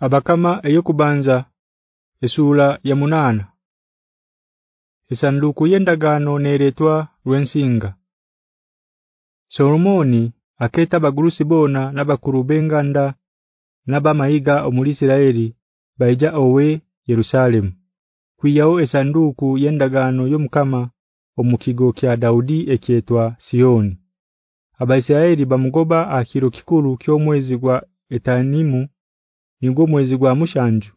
Abakama eyokubanza esula ya munana. Esanduku yendagano neretwa rwensinga Solomoni aketa bagurusi bona nabakuru benganda nabamayiga omuli Isiraeli baija owe Yerusalemu. Kuyao esanduku yendagano yomkama omukigo kya Daudi ekietwa Sioni Abaisiraeli bamugoba akiro kikuru kyomwezi gwa etanimu ningo mwezi gwa mushanju.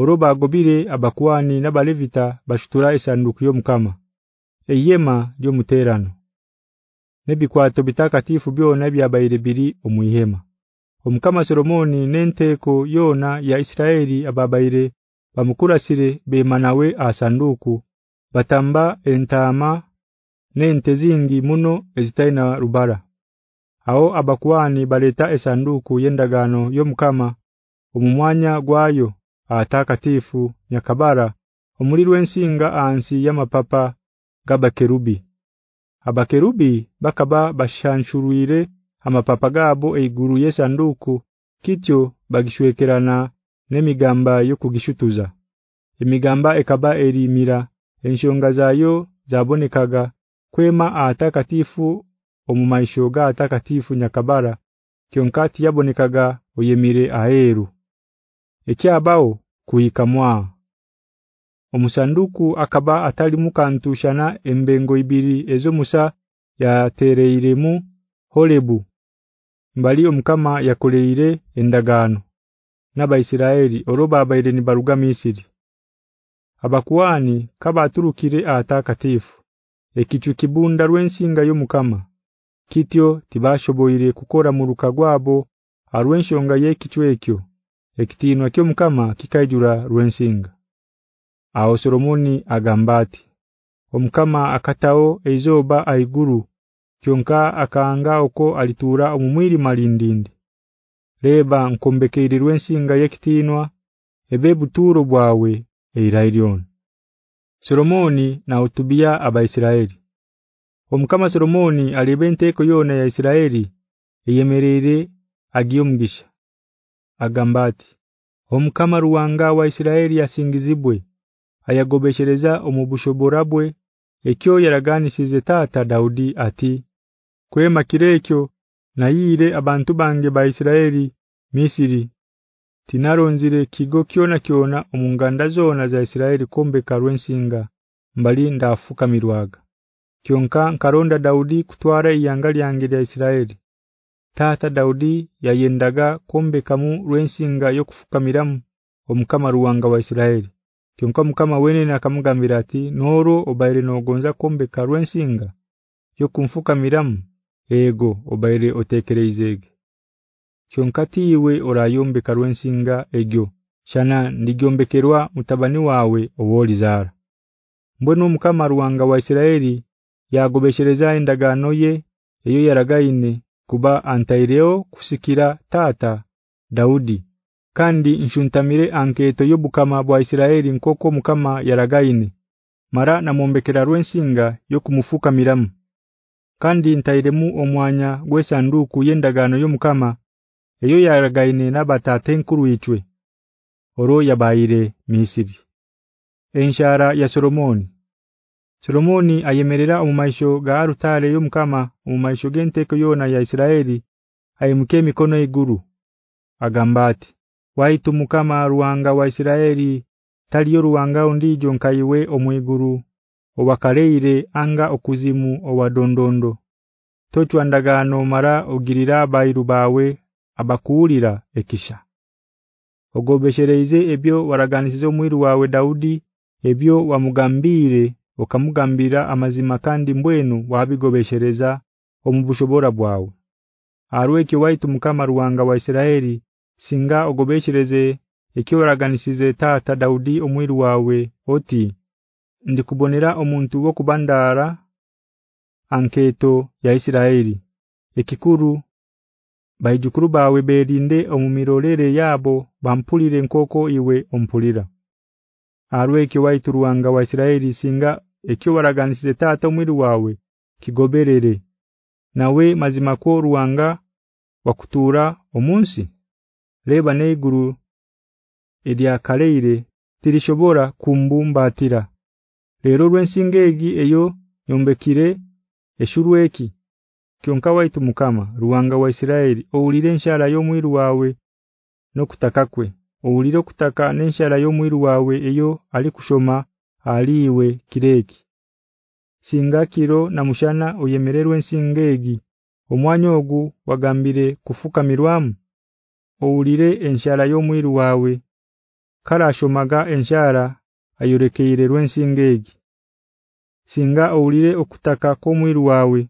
Oroba agobire abakwani n'abalevita bashutura esanduku yomkama eyema lyo muterano. nebikwato bitakatifu byona byabaire biri omuyema omukama Solomoni nenteko yona ya Isiraeli ababaire bamukurasire bemanawe asanduku batamba entama nente zingi muno ezitaina rubara. Aho abakwani baleta esanduku yendagano yomkama omumwanya gwayo atakatifu nyakabara omulirwe ensinga ansi yamapapa gabakerubi. Abakerubi bakaba bashanshuruire amapapa gabo eiguru yesanduku kityo bagishwekerana nemigamba yokugishutuza emigamba ekaba erimira enshonga zayo zabonekaga kwema atakatifu omumaisho ga atakatifu nyakabara kyonkati yabonekaga oyemire aheru ekyabao kuyikamwa. Omusanduku akaba atali mukantushana embengo ibiri ezo Musa yatereiremu Holebu mbali omkama yakoleire endagano n'abaisiraeli oroba abaire ni baruga Misiri abakuani kaba aturukire atakatifu ekichu kibunda rwensinga yomukama kityo tibashoboire kukora muruka gwabo arwenshonga yekichwekyo ekitinwa kyo mukama kikaijura rwensinga Aho Solomoni agambati omukama akatao ezoba aiguru kyonka akaanga uko alitura omumwiri malindindi. Leba nkombekeerirwe rw'ensinga yekitinwa ebe buturo bwawe eirailion Solomoni na utubia abaisiraeli. Omukama Solomoni alibenteko yona ya Isiraeli eyemerere agiyomgisha agambati omukama ruwanga wa Isiraeli yasingizibwe ayagobeshereza omubushoborabwe ekyo yaraganisize tata Daudi ati kwema kirekyo nayire abantu bange ba Isiraeli Misiri. Tinaronzire kigo kyona kyona omunganda zona za Isiraeli kombe karwensinga mbali ndafuka mirwaga. Kyonka nkaronda Daudi kutwara iyangali yange ya Isiraeli Tata Daudi yayendaga kombe kamu rwensinga yokufukamiramu omukama ruwanga wa Isiraeli. Kyonka mukama wene akamugambira ati noro obaire nogonza kombe karwensinga yokumfukamiramu? Ego obaire otekereizege kyonkati iwe orayombe karwensinga egyo shana ndigyombekerwa mutabani wawe owolizara mbona omukama ruwanga wa Isiraeli yagobeshereza endagano ye eyo yaragaine kuba antaireo kusikira tata Daudi. Kandi nshuntamire anketo yobukama bwa Isiraeli nkoko mukama yaragaine. Mara na mombekera rwensinga yokumufuka miramu kandi ntairemu omwanya gwesanduku yendagano yomukama eyo yaragaine nabatate nkuru ichwe oro yabaire Misiri. Enshara ya Solomoni Solomoni ayemerera omumaisho ga arutale yomkama omumaisho genteko yona ya Isiraeli ayimke mikono iguru agambati waitu mukama ruwanga wa Isiraeli taliyo ruwanga ondijo nkaiwe omwiguru owakaleire anga okuzimu owadondondo tochwa ndagano mara ogirira bairu bawe abakuulira ekisha ogobeshereize ebyo waraganisize omwiru wawe Daudi ebyo wamugambire okamugambira amazima kandi mbwenu wabigobeshereza omubushobora bwawe. Arweke waitu mukama ruwanga wa Isiraeli singa ogobeshereze ekyoraganisize tata Daudi omwiru wawe oti ndikubonera omuntu wo kubandara anketo ya Isiraeli ekikuru bayijukuru bawe berinde omumirolere yabo bampulire nkoko iwe ompulira. Arweke waitu ruwanga wa Isiraeli singa ekyo waraganisize tata omwiri wawe kigoberere. Nawe mazima ko ruwanga wakutura omunsi? Leba neiguru edya kaleire tirishobora kumbumbatira lero lwensingegi eyo yombekire eshurweki kyonka waitu mukama ruwanga wa Isiraeli owulire nshara yo mwiru wawe no kutakakwe owulire kutaka nenshara yo mwiru wawe eyo ali kushoma aliwe kireki. Singa kiro na mushana oyemererwe nsingegi. Omwanyo ogu wagambire kufuka mirwamu? Owulire enshara yo mwiru wawe karashomaga enshara ayorekeire rwensingegi singa owulire okutaka ko mwiru wawe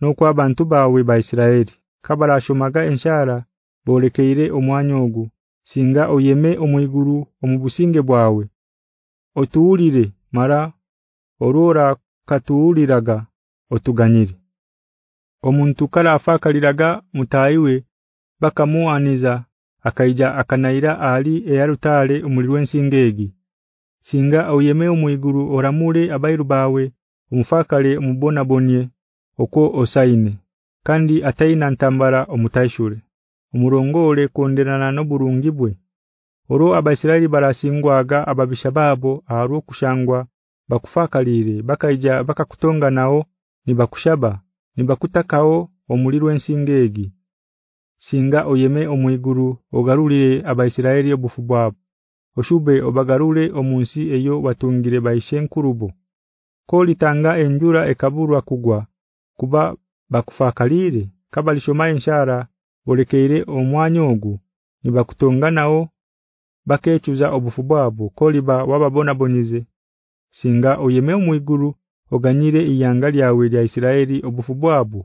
no kwa bantu bawe ba Isiraeli. Kabarashomaga enshara bolekeire omwanyo ogu. Singa oyeme omwiguru omubusinge bwawe otuulire mara. Orora katuuliraga otuganyire. Omuntu kala afakaliraga mutaiwe bakamuaniza akaija akanaira ali eyarutale omulirwe nsingegi singa oyeme omwiguru oramure abairu bawe omufakale umubona bonye okwo osaine kandi ataina ntambara omutaishure umurongole konderana no burungibwe oro abaisiraeli barasingwaga ababisha babo aro kushangwa bakufakalire bakaija bakakutonga nao nibakushaba nibakutakao omulirwe nsingegi singa oyeme omwiguru ogarulire abaisiraeli obufu bwabo. Oshube obagarule omunsi eyo watungire baishenkurubo koli tanga enjura ekaburwa kugwa kuba bakufakalire kabalishoma enshara olekeire omwanyogu nibakutonganao bakechuza obufu bwabo koliba wababona bonize singa oyeme omwiguru oganyire iyanga lyawe lya Isiraeli obufu bwabo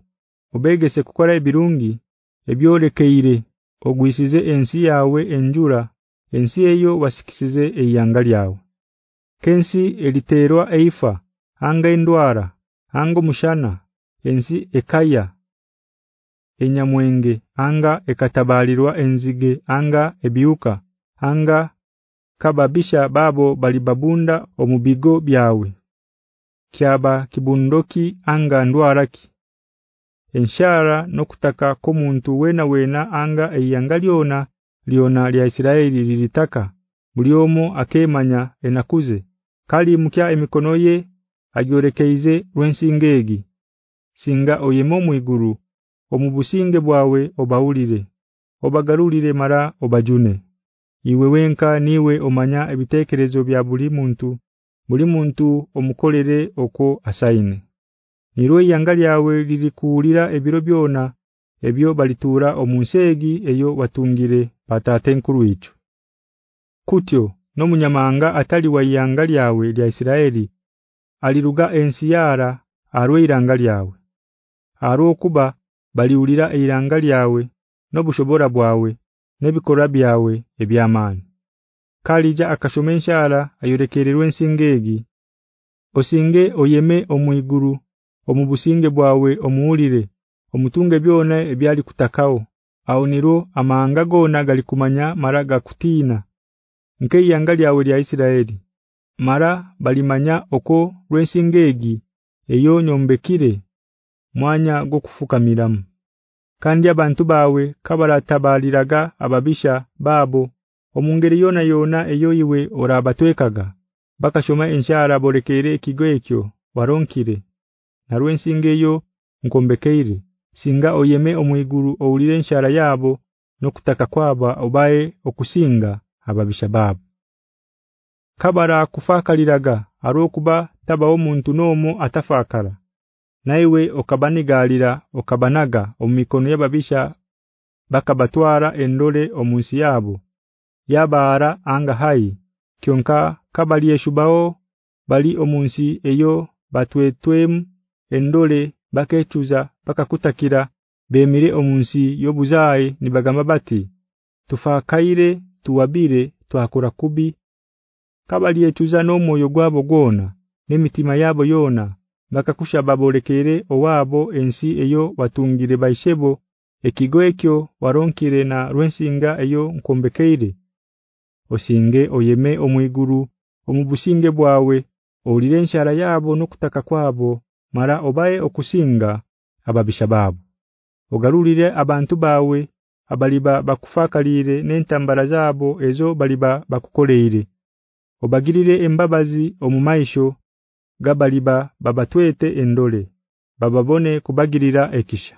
obegese kukora ebirungi ebyolekeire ogwisize ensi yawe enjura ensi eyo wasikisize iyanga lyawe kensi eliterwa eifa anga indwara anga mushana ensi ekaya enyamwenge anga ekatabalirwa enzige anga ebiuka anga kababisha babo balibabunda omubigo byawe. Kyaba kibundoki anga ndwaraki. Enshara nokutaka ko muntu wena wena anga eyangaliona liona lya Isiraeli lilitaka buliomo akemanya enakuze kali mukya emikonoye agyorekeize rwensingegi singa oyemo muiguru omubusinge bwawe obaulire obagarulire mara obajune iwe wenka niwe omanya ebitekerezo bya buli muntu. Buli muntu omukolere oko asaine. Nirwe yangali yawe lilikuulira ebiro byona ebyo balitura omunsegi eyo watungire patate nkuru icho Kutyo no munyamanga atali wa yangali yawe lya Isiraeli aliruga ensiyara arweiranga lyawe. Aro kuba baliulira eiranga lyawe no bushobora bwawe nebikora byawe ebyamani kalija akashomenshara ayorekererwe nsingegi osinge oyeme omwiguru omubusinge bwawe omuulire omutunge byona ebyali kutakao au niro amanga gona galikumanya maraga kutina nkei yangali yawe ya Isiraeli. Mara balimanya oko rwensingegi eyo nyombekire mwanya go kufukamiramu kandi abantu bawe kabaratabaliraga ababisha babo omungeri yona yona eyo iwe orabatwekaga. Bakashoma enshara borekere kigo ekyo waronkire narwensingeyo nkombekeire. Singa oyeme omwiguru owulire enshara yabo nokutaka kwaba obaye okusinga ababisha babo kabara kufakaliraga arokuba tabawo muntu nomo atafakara naiwe okabanigalira okabanaga omikono yababisha bakabatwara endole omunsi yabo. Yabara anga hai kyonka kabali yeshubao bali omunsi eyo batwetwem endole bakechuza bakakutakira bemire omunsi yobuzaye nibagamba bati tufakaire tuwabire twakora kubi. Kabali echuza no moyo gwabo gona nemitima yabo yona bakakusha babolekere owabo ensi eyo watungire baishebo ekigo ekyo waronkire na rwensinga eyo nkombekeire. Osinge oyeme omwiguru omubusinge bwawe olire nshara yabo nokutaka kwabo mara obaye okusinga ababisha babo ogarulire abantu bawe abaliba bakufakalire n'entambara zaabo ezo baliba bakukoleere obagirire embabazi omumaisho gabaliba babatwete endole bababone kubagirira ekisha.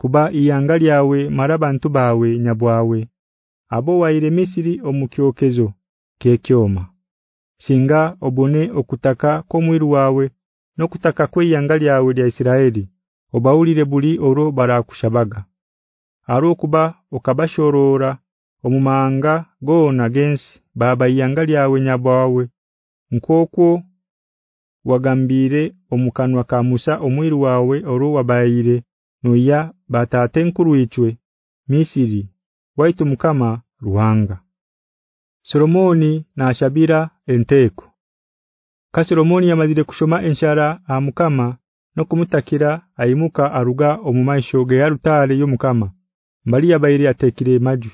Kuba iyangali yawe marabantu bawe nyabwawe abo waire Misiri omukyokezo kekyoma singa obone okutaka komwiru wawe nokutaka kweyangali yawe ya Isiraeli obaulire buli oro barakushabaga. Aro kuba okabashorora omumanga gona gensi baba yangali yawe nyabwawe nkoko wagambire omukanwa ka Musa omwiru wawe oruwa bayire noya batate nkuru ichwe Misiri waitu mukama ruhanga. Solomoni na Shabira enteko Ka Solomoni yamazire kushoma enshara amukama no kumutakira ayimuka aruga omumaisho ge yarutale yomukama mbali yabayire atekire maju.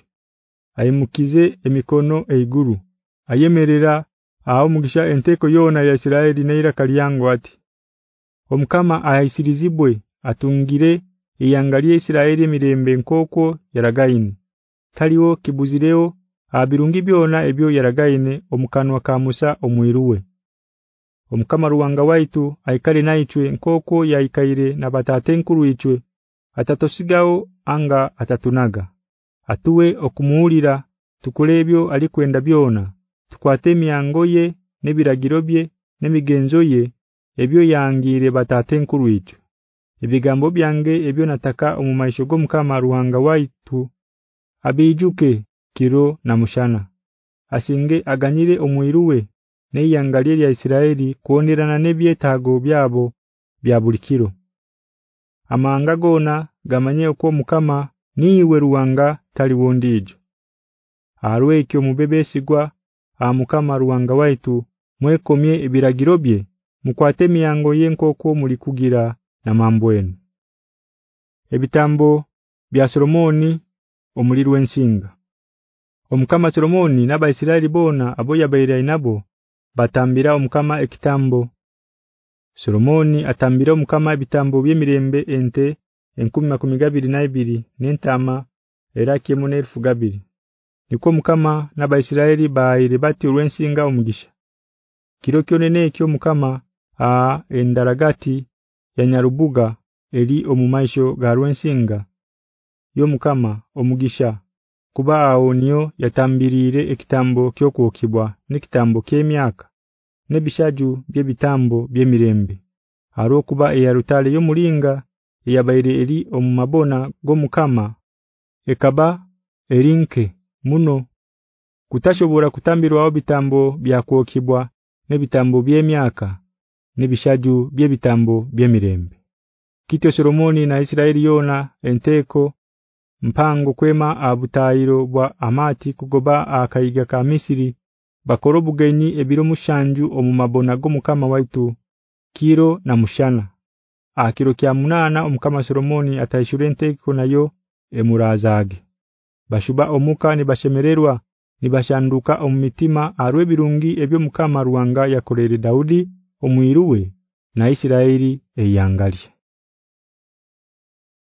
Ayimukize emikono eiguru ayemerera aho mugisha enteko yona ya Isiraeli neira kaliyango ati omukama ayisirizibwe atungire iyangalie Isiraeli mirembe nkoko yaragaine. Taliwo kibuzireo abirungi byona ebyo yaragaine omukanwa ka Musa omwiruwe omukama ruwanga waitu aikale naitwe nkoko yaikaire na batate nkuru ichwe. Atatosigaho anga atatunaga. Atuwe okumuulira tukulebyo alikwenda byona tukwate miangoye nebiragiro bye nemigenzo ye ebyo yangire batate nkuru ichwe ebigambo byange ebyo nataka omumaisho gomukama ruwanga waitu abijuke kiro na mushana. Asinge aganyire omwiruwe neyangalie ya Isiraeli kuonerana nebyetago byabo bya bulikiro amanga gona gamanye uko mukama niwe ruwanga tali wondijo arwekyo mubebesigwa amukama ruwanga waitu mwekomye ebiragiro bye mukwate miyango yenkoko muri kugira na mambwenu ebitambo bya Solomoni omulirwe nsinga omukama Solomoni naba Isiraeli bona abo yabaira inabo batambira omukama ekitambo. Solomoni atambira omukama ebitambo byemirembe ente 1012 n'entama erake mune 1000 niko mukama naba Isiraeli baire bati olwensinga omugisha. Kiro kyonene ekyo mukama a endaragati ya nyarubuga eri omumaisho ga rwensinga yo mukama omugisha kuba aonyo yatambirire ekitambo kyokuokibwa nekitambo kyemyaka nebishaju byebitambo byemirembe. Haro kuba eyarutale yo mulinga yabaire eri omumabona gomukama ekaba erinke muno. Kutashobora kutambirwa bitambo byakwokibwa nebitambo byemyaka nebishaju byebitambo byemirembe. Kityo Solomoni na Israeli yona enteko mpango kwema abutayiro bwa amati kugoba akaiga ka Misiri bakorobugenyi ebiro mushanju omumabona go mukama waitu kiro na mushana. Akiro kya munana omukama Solomoni ataishurente enteko nayo emurazage bashuba omuka ni bashemererwa nibashanduka omumitima arwe birungi ebyo mukama ruwanga yakolere Daudi omwiruwe na Isiraeli eyangalie